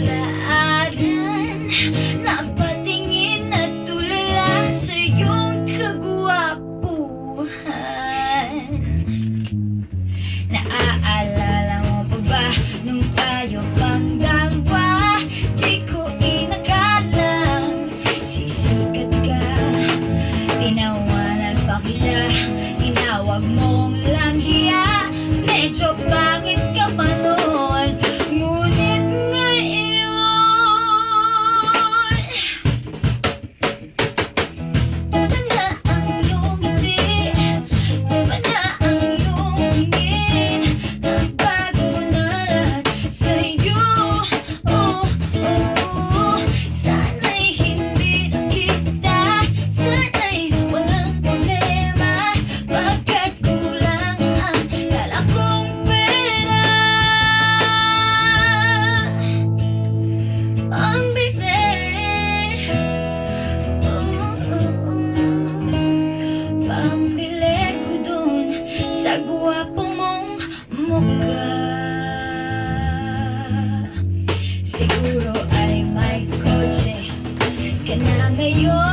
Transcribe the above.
May mukha Siguro ay may kotse ka na ngayon